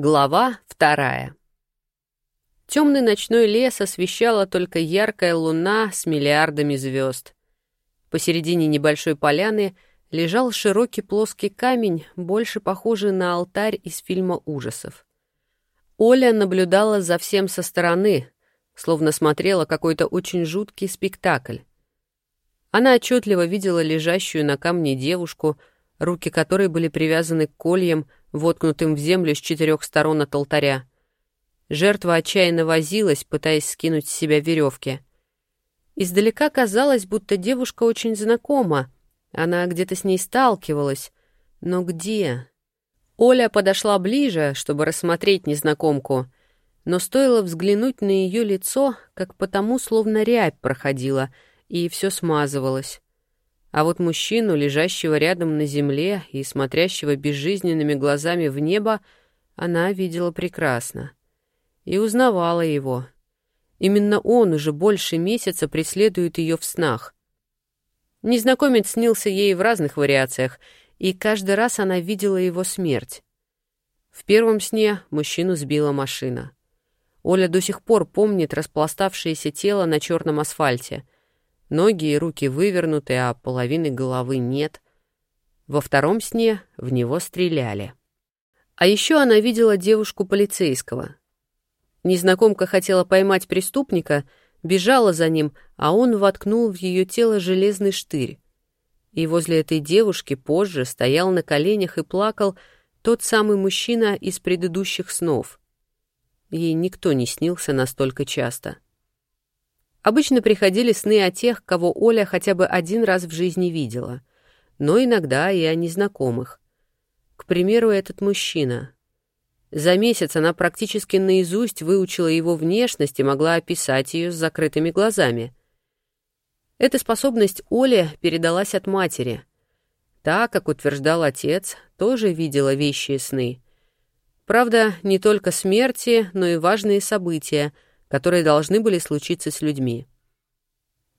Глава вторая. Темный ночной лес освещала только яркая луна с миллиардами звезд. Посередине небольшой поляны лежал широкий плоский камень, больше похожий на алтарь из фильма ужасов. Оля наблюдала за всем со стороны, словно смотрела какой-то очень жуткий спектакль. Она отчетливо видела лежащую на камне девушку, руки которой были привязаны к кольям, воткнутым в землю с четырех сторон от алтаря. Жертва отчаянно возилась, пытаясь скинуть с себя веревки. Издалека казалось, будто девушка очень знакома. Она где-то с ней сталкивалась. Но где? Оля подошла ближе, чтобы рассмотреть незнакомку, но стоило взглянуть на ее лицо, как потому словно рябь проходила, и все смазывалось. А вот мужчину, лежащего рядом на земле и смотрящего безжизненными глазами в небо, она видела прекрасно. И узнавала его. Именно он уже больше месяца преследует ее в снах. Незнакомец снился ей в разных вариациях, и каждый раз она видела его смерть. В первом сне мужчину сбила машина. Оля до сих пор помнит распластавшееся тело на черном асфальте — Ноги и руки вывернуты, а половины головы нет. Во втором сне в него стреляли. А еще она видела девушку полицейского. Незнакомка хотела поймать преступника, бежала за ним, а он воткнул в ее тело железный штырь. И возле этой девушки позже стоял на коленях и плакал тот самый мужчина из предыдущих снов. Ей никто не снился настолько часто. Обычно приходили сны о тех, кого Оля хотя бы один раз в жизни видела, но иногда и о незнакомых. К примеру, этот мужчина. За месяц она практически наизусть выучила его внешность и могла описать ее с закрытыми глазами. Эта способность Оле передалась от матери. Та, как утверждал отец, тоже видела вещи и сны. Правда, не только смерти, но и важные события — которые должны были случиться с людьми.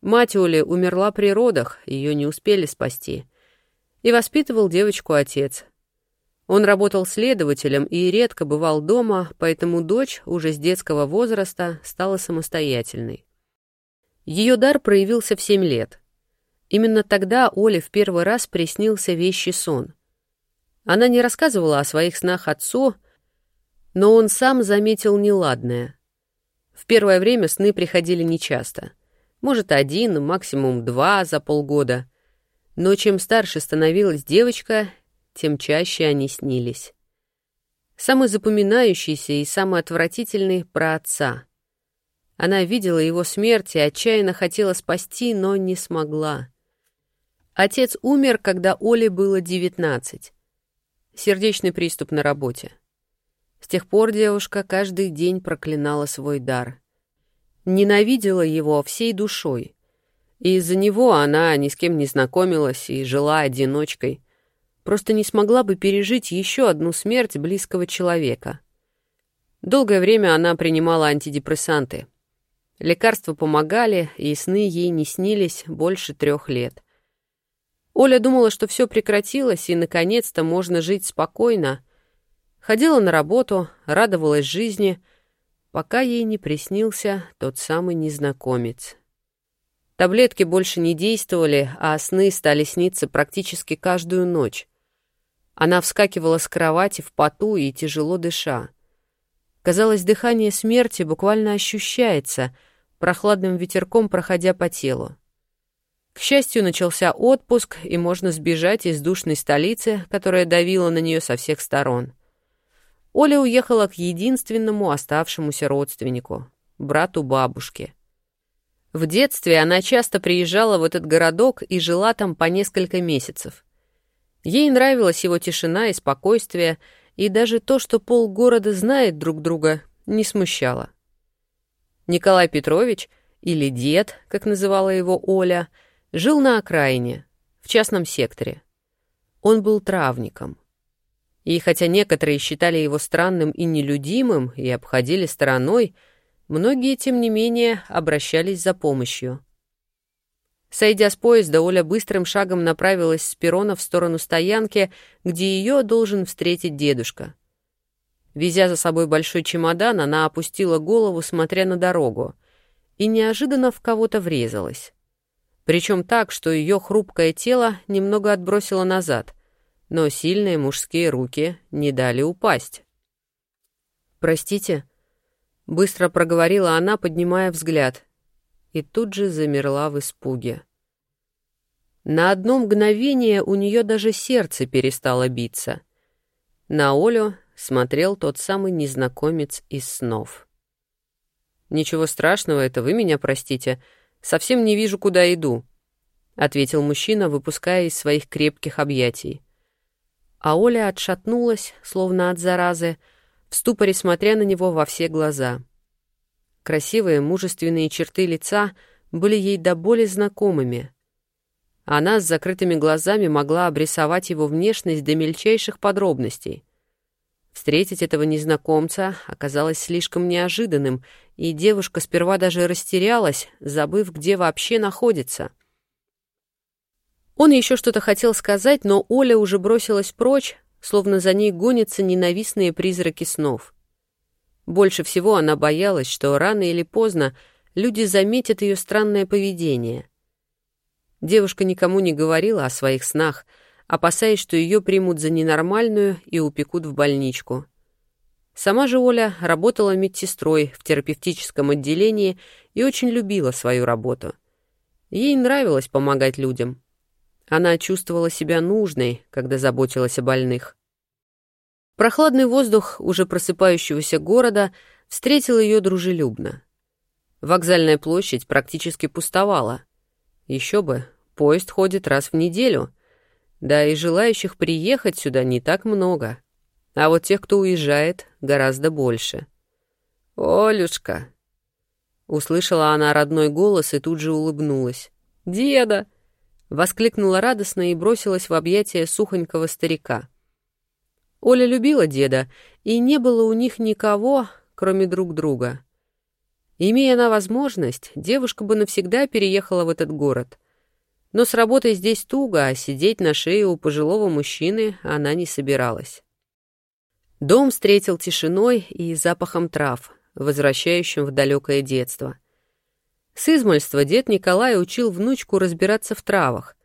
Мать Оли умерла при родах, ее не успели спасти. И воспитывал девочку отец. Он работал следователем и редко бывал дома, поэтому дочь уже с детского возраста стала самостоятельной. Ее дар проявился в семь лет. Именно тогда Оле в первый раз приснился вещий сон. Она не рассказывала о своих снах отцу, но он сам заметил неладное — в первое время сны приходили нечасто. Может, один, максимум два за полгода. Но чем старше становилась девочка, тем чаще они снились. Самый запоминающийся и самый отвратительный — про отца. Она видела его смерть и отчаянно хотела спасти, но не смогла. Отец умер, когда Оле было девятнадцать. Сердечный приступ на работе. С тех пор девушка каждый день проклинала свой дар. Ненавидела его всей душой. И из-за него она ни с кем не знакомилась и жила одиночкой. Просто не смогла бы пережить еще одну смерть близкого человека. Долгое время она принимала антидепрессанты. Лекарства помогали, и сны ей не снились больше трех лет. Оля думала, что все прекратилось, и, наконец-то, можно жить спокойно — Ходила на работу, радовалась жизни, пока ей не приснился тот самый незнакомец. Таблетки больше не действовали, а сны стали сниться практически каждую ночь. Она вскакивала с кровати в поту и тяжело дыша. Казалось, дыхание смерти буквально ощущается, прохладным ветерком проходя по телу. К счастью, начался отпуск, и можно сбежать из душной столицы, которая давила на нее со всех сторон. Оля уехала к единственному оставшемуся родственнику, брату бабушки. В детстве она часто приезжала в этот городок и жила там по несколько месяцев. Ей нравилась его тишина и спокойствие, и даже то, что полгорода знает друг друга, не смущало. Николай Петрович, или дед, как называла его Оля, жил на окраине, в частном секторе. Он был травником. И хотя некоторые считали его странным и нелюдимым и обходили стороной, многие, тем не менее, обращались за помощью. Сойдя с поезда, Оля быстрым шагом направилась с перрона в сторону стоянки, где ее должен встретить дедушка. Везя за собой большой чемодан, она опустила голову, смотря на дорогу, и неожиданно в кого-то врезалась. Причем так, что ее хрупкое тело немного отбросило назад, но сильные мужские руки не дали упасть. «Простите», — быстро проговорила она, поднимая взгляд, и тут же замерла в испуге. На одно мгновение у нее даже сердце перестало биться. На Олю смотрел тот самый незнакомец из снов. «Ничего страшного, это вы меня простите. Совсем не вижу, куда иду», — ответил мужчина, выпуская из своих крепких объятий. А Оля отшатнулась, словно от заразы, в ступоре смотря на него во все глаза. Красивые, мужественные черты лица были ей до боли знакомыми. Она с закрытыми глазами могла обрисовать его внешность до мельчайших подробностей. Встретить этого незнакомца оказалось слишком неожиданным, и девушка сперва даже растерялась, забыв, где вообще находится. Он еще что-то хотел сказать, но Оля уже бросилась прочь, словно за ней гонятся ненавистные призраки снов. Больше всего она боялась, что рано или поздно люди заметят ее странное поведение. Девушка никому не говорила о своих снах, опасаясь, что ее примут за ненормальную и упекут в больничку. Сама же Оля работала медсестрой в терапевтическом отделении и очень любила свою работу. Ей нравилось помогать людям. Она чувствовала себя нужной, когда заботилась о больных. Прохладный воздух уже просыпающегося города встретил ее дружелюбно. Вокзальная площадь практически пустовала. Еще бы, поезд ходит раз в неделю. Да и желающих приехать сюда не так много. А вот тех, кто уезжает, гораздо больше. «Олюшка!» Услышала она родной голос и тут же улыбнулась. «Деда!» Воскликнула радостно и бросилась в объятия сухонького старика. Оля любила деда, и не было у них никого, кроме друг друга. Имея она возможность, девушка бы навсегда переехала в этот город. Но с работой здесь туго, а сидеть на шее у пожилого мужчины она не собиралась. Дом встретил тишиной и запахом трав, возвращающим в далекое детство — с измольства дед Николай учил внучку разбираться в травах,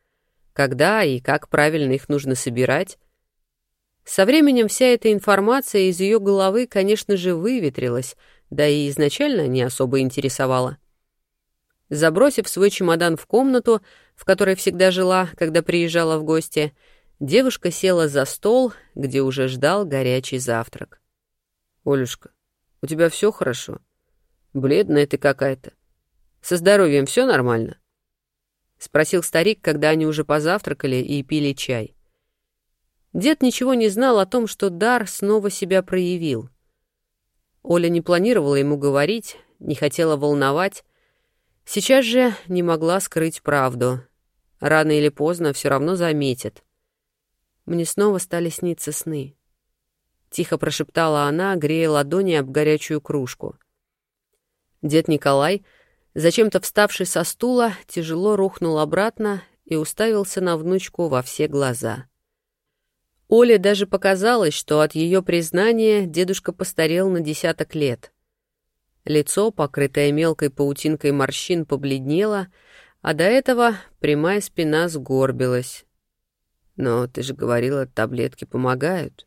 когда и как правильно их нужно собирать. Со временем вся эта информация из ее головы, конечно же, выветрилась, да и изначально не особо интересовала. Забросив свой чемодан в комнату, в которой всегда жила, когда приезжала в гости, девушка села за стол, где уже ждал горячий завтрак. «Олюшка, у тебя все хорошо? Бледная ты какая-то. Со здоровьем все нормально?» — спросил старик, когда они уже позавтракали и пили чай. Дед ничего не знал о том, что дар снова себя проявил. Оля не планировала ему говорить, не хотела волновать. Сейчас же не могла скрыть правду. Рано или поздно все равно заметит. Мне снова стали сниться сны. Тихо прошептала она, грея ладони об горячую кружку. Дед Николай — Зачем-то вставший со стула, тяжело рухнул обратно и уставился на внучку во все глаза. Оле даже показалось, что от ее признания дедушка постарел на десяток лет. Лицо, покрытое мелкой паутинкой морщин, побледнело, а до этого прямая спина сгорбилась. «Но ты же говорила, таблетки помогают».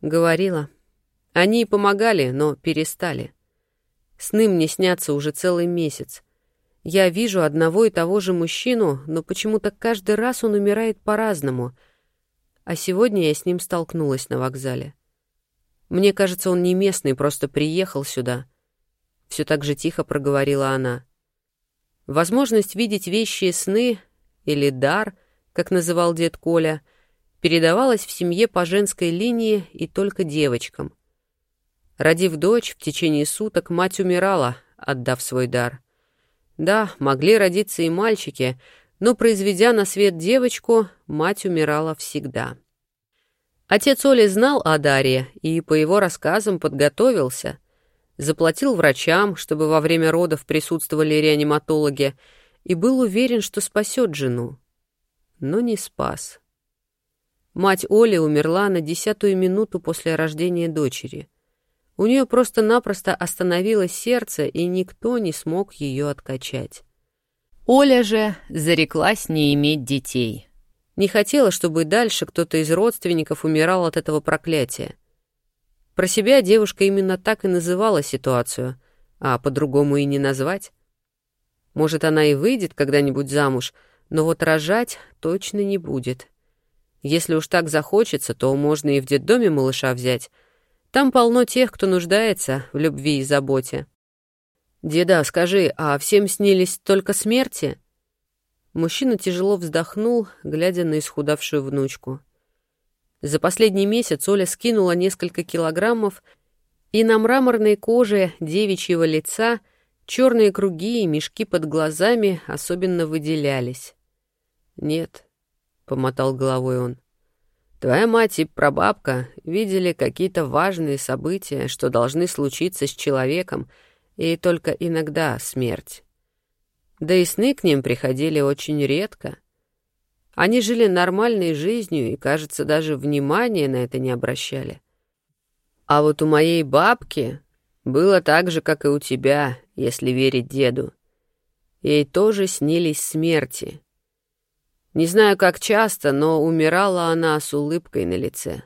«Говорила. Они и помогали, но перестали». Сны мне снятся уже целый месяц. Я вижу одного и того же мужчину, но почему-то каждый раз он умирает по-разному. А сегодня я с ним столкнулась на вокзале. Мне кажется, он не местный, просто приехал сюда. Все так же тихо проговорила она. Возможность видеть вещи и сны, или дар, как называл дед Коля, передавалась в семье по женской линии и только девочкам. Родив дочь, в течение суток мать умирала, отдав свой дар. Да, могли родиться и мальчики, но, произведя на свет девочку, мать умирала всегда. Отец Оли знал о Дарье и, по его рассказам, подготовился. Заплатил врачам, чтобы во время родов присутствовали реаниматологи, и был уверен, что спасет жену. Но не спас. Мать Оли умерла на десятую минуту после рождения дочери. У нее просто-напросто остановилось сердце, и никто не смог ее откачать. Оля же зареклась не иметь детей. Не хотела, чтобы дальше кто-то из родственников умирал от этого проклятия. Про себя девушка именно так и называла ситуацию, а по-другому и не назвать. Может, она и выйдет когда-нибудь замуж, но вот рожать точно не будет. Если уж так захочется, то можно и в детдоме малыша взять. Там полно тех, кто нуждается в любви и заботе. «Деда, скажи, а всем снились только смерти?» Мужчина тяжело вздохнул, глядя на исхудавшую внучку. За последний месяц Оля скинула несколько килограммов, и на мраморной коже девичьего лица черные круги и мешки под глазами особенно выделялись. «Нет», — помотал головой он, — «твоя мать и прабабка видели какие-то важные события, что должны случиться с человеком, и только иногда смерть. Да и сны к ним приходили очень редко». Они жили нормальной жизнью и, кажется, даже внимания на это не обращали. А вот у моей бабки было так же, как и у тебя, если верить деду. Ей тоже снились смерти. Не знаю, как часто, но умирала она с улыбкой на лице.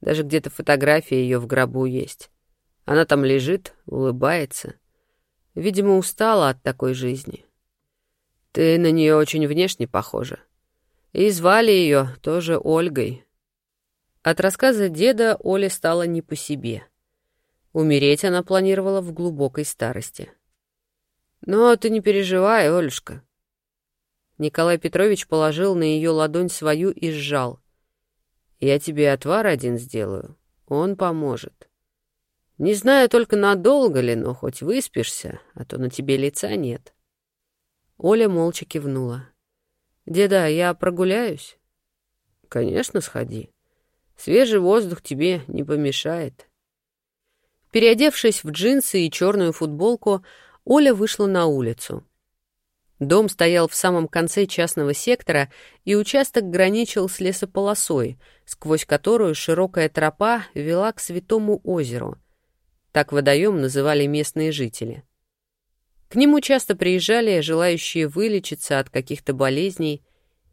Даже где-то фотография ее в гробу есть. Она там лежит, улыбается. Видимо, устала от такой жизни. Ты на нее очень внешне похожа. И звали ее тоже Ольгой. От рассказа деда Оле стало не по себе. Умереть она планировала в глубокой старости. «Но ты не переживай, Олюшка». Николай Петрович положил на ее ладонь свою и сжал. «Я тебе отвар один сделаю. Он поможет. Не знаю только надолго ли, но хоть выспишься, а то на тебе лица нет». Оля молча кивнула. «Деда, я прогуляюсь?» «Конечно, сходи. Свежий воздух тебе не помешает». Переодевшись в джинсы и черную футболку, Оля вышла на улицу. Дом стоял в самом конце частного сектора, и участок граничил с лесополосой, сквозь которую широкая тропа вела к Святому озеру. Так водоем называли местные жители. К нему часто приезжали желающие вылечиться от каких-то болезней.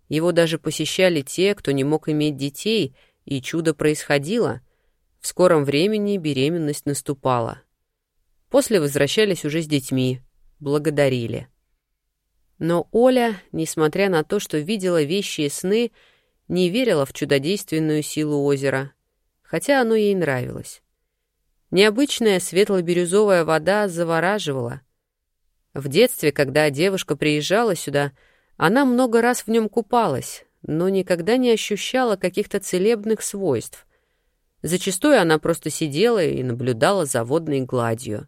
Его даже посещали те, кто не мог иметь детей, и чудо происходило. В скором времени беременность наступала. После возвращались уже с детьми, благодарили. Но Оля, несмотря на то, что видела вещи и сны, не верила в чудодейственную силу озера, хотя оно ей нравилось. Необычная светло-бирюзовая вода завораживала — в детстве, когда девушка приезжала сюда, она много раз в нем купалась, но никогда не ощущала каких-то целебных свойств. Зачастую она просто сидела и наблюдала за водной гладью.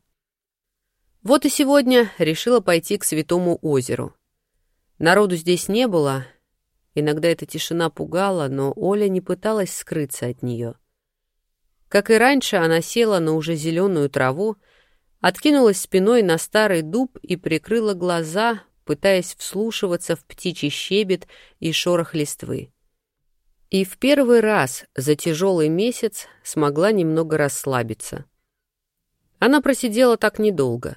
Вот и сегодня решила пойти к Святому озеру. Народу здесь не было, иногда эта тишина пугала, но Оля не пыталась скрыться от нее. Как и раньше, она села на уже зеленую траву, откинулась спиной на старый дуб и прикрыла глаза, пытаясь вслушиваться в птичий щебет и шорох листвы. И в первый раз за тяжелый месяц смогла немного расслабиться. Она просидела так недолго.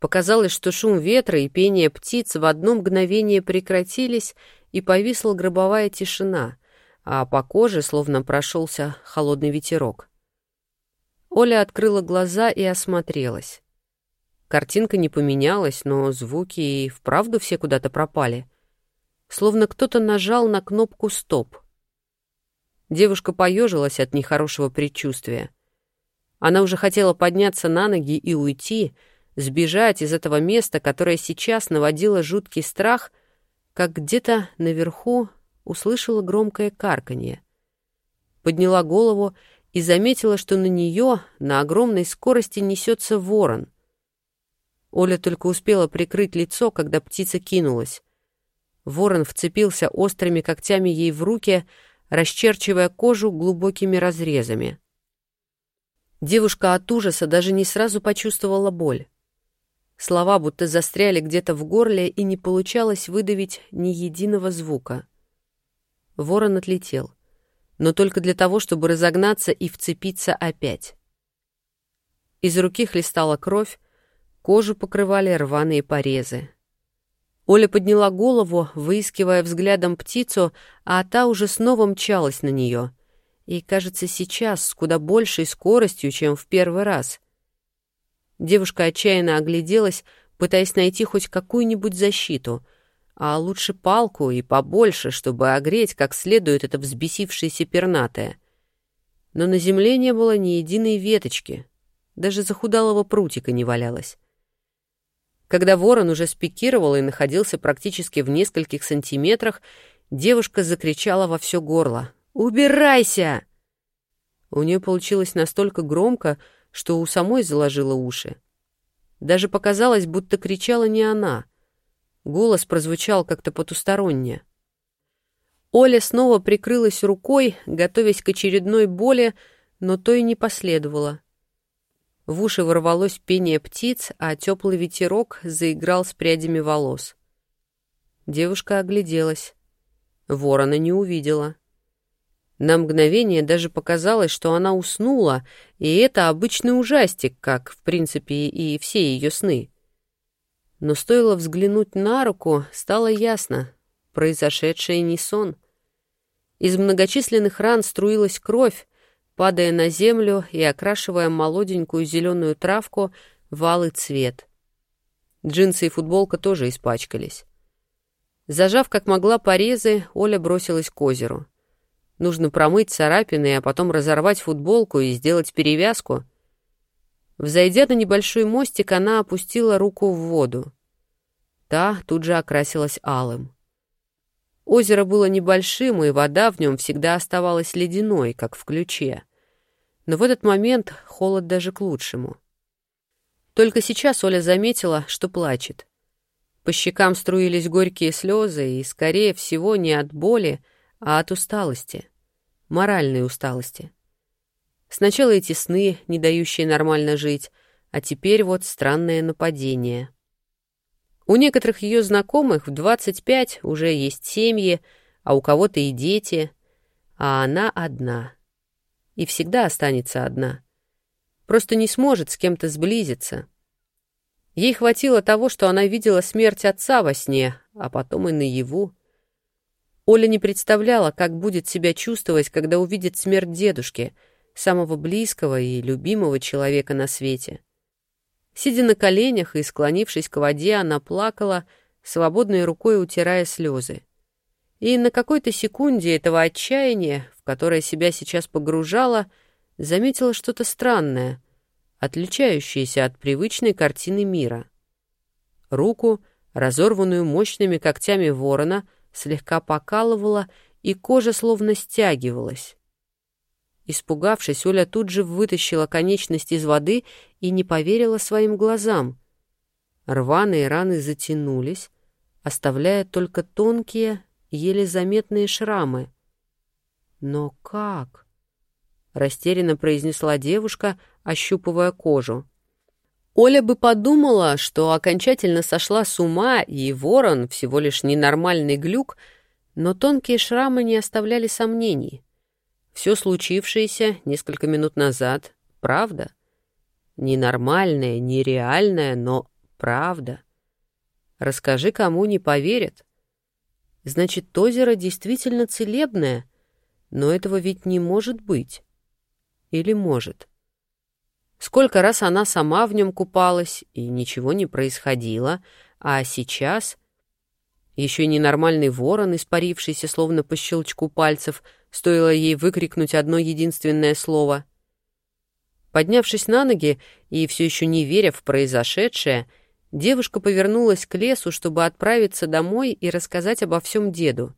Показалось, что шум ветра и пение птиц в одно мгновение прекратились, и повисла гробовая тишина, а по коже словно прошелся холодный ветерок. Оля открыла глаза и осмотрелась. Картинка не поменялась, но звуки и вправду все куда-то пропали. Словно кто-то нажал на кнопку «Стоп». Девушка поежилась от нехорошего предчувствия. Она уже хотела подняться на ноги и уйти, сбежать из этого места, которое сейчас наводило жуткий страх, как где-то наверху услышала громкое карканье. Подняла голову и заметила, что на нее на огромной скорости несется ворон. Оля только успела прикрыть лицо, когда птица кинулась. Ворон вцепился острыми когтями ей в руки, расчерчивая кожу глубокими разрезами. Девушка от ужаса даже не сразу почувствовала боль. Слова будто застряли где-то в горле, и не получалось выдавить ни единого звука. Ворон отлетел — но только для того, чтобы разогнаться и вцепиться опять. Из руки хлестала кровь, кожу покрывали рваные порезы. Оля подняла голову, выискивая взглядом птицу, а та уже снова мчалась на нее. И, кажется, сейчас с куда большей скоростью, чем в первый раз. Девушка отчаянно огляделась, пытаясь найти хоть какую-нибудь защиту, а лучше палку и побольше, чтобы огреть как следует это взбесившееся пернатое. Но на земле не было ни единой веточки, даже захудалого прутика не валялось. Когда ворон уже спикировал и находился практически в нескольких сантиметрах, девушка закричала во все горло. «Убирайся!» У нее получилось настолько громко, что у самой заложило уши. Даже показалось, будто кричала не она. Голос прозвучал как-то потусторонне. Оля снова прикрылась рукой, готовясь к очередной боли, но то и не последовало. В уши ворвалось пение птиц, а теплый ветерок заиграл с прядями волос. Девушка огляделась. Ворона не увидела. На мгновение даже показалось, что она уснула, и это обычный ужастик, как, в принципе, и все ее сны. Но стоило взглянуть на руку, стало ясно — произошедшее не сон. Из многочисленных ран струилась кровь, падая на землю и окрашивая молоденькую зеленую травку в алый цвет. Джинсы и футболка тоже испачкались. Зажав как могла порезы, Оля бросилась к озеру. Нужно промыть царапины, а потом разорвать футболку и сделать перевязку. Взойдя на небольшой мостик, она опустила руку в воду. Та тут же окрасилась алым. Озеро было небольшим, и вода в нем всегда оставалась ледяной, как в ключе но в этот момент холод даже к лучшему. Только сейчас Оля заметила, что плачет. По щекам струились горькие слезы, и, скорее всего, не от боли, а от усталости, моральной усталости. Сначала эти сны, не дающие нормально жить, а теперь вот странное нападение. У некоторых ее знакомых в 25 уже есть семьи, а у кого-то и дети, а она одна — и всегда останется одна. Просто не сможет с кем-то сблизиться. Ей хватило того, что она видела смерть отца во сне, а потом и наяву. Оля не представляла, как будет себя чувствовать, когда увидит смерть дедушки, самого близкого и любимого человека на свете. Сидя на коленях и склонившись к воде, она плакала, свободной рукой утирая слезы. И на какой-то секунде этого отчаяния, в которое себя сейчас погружала, заметила что-то странное, отличающееся от привычной картины мира. Руку, разорванную мощными когтями ворона, слегка покалывала, и кожа словно стягивалась. Испугавшись, Оля тут же вытащила конечность из воды и не поверила своим глазам. Рваные раны затянулись, оставляя только тонкие, еле заметные шрамы. «Но как?» — растерянно произнесла девушка, ощупывая кожу. Оля бы подумала, что окончательно сошла с ума, и ворон всего лишь ненормальный глюк, но тонкие шрамы не оставляли сомнений. Все случившееся несколько минут назад — правда. Ненормальное, нереальное, но правда. Расскажи, кому не поверят. Значит, озеро действительно целебное, но этого ведь не может быть. Или может? Сколько раз она сама в нем купалась, и ничего не происходило, а сейчас... Еще ненормальный ворон, испарившийся словно по щелчку пальцев, стоило ей выкрикнуть одно единственное слово. Поднявшись на ноги и все еще не веря в произошедшее, Девушка повернулась к лесу, чтобы отправиться домой и рассказать обо всем деду,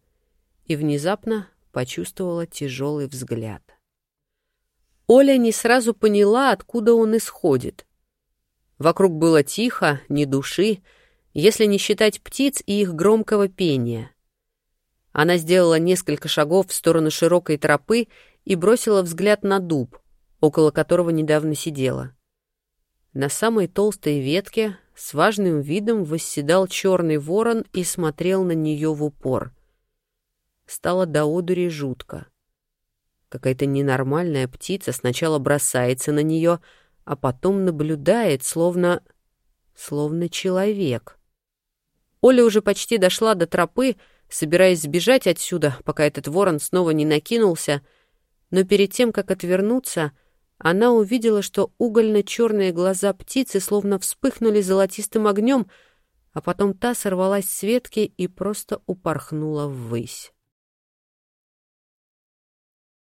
и внезапно почувствовала тяжелый взгляд. Оля не сразу поняла, откуда он исходит. Вокруг было тихо, ни души, если не считать птиц и их громкого пения. Она сделала несколько шагов в сторону широкой тропы и бросила взгляд на дуб, около которого недавно сидела. На самой толстой ветке с важным видом восседал черный ворон и смотрел на нее в упор. Стало до одури жутко. Какая-то ненормальная птица сначала бросается на нее, а потом наблюдает, словно... словно человек. Оля уже почти дошла до тропы, собираясь сбежать отсюда, пока этот ворон снова не накинулся, но перед тем, как отвернуться, она увидела, что угольно-черные глаза птицы словно вспыхнули золотистым огнем, а потом та сорвалась с ветки и просто упорхнула ввысь.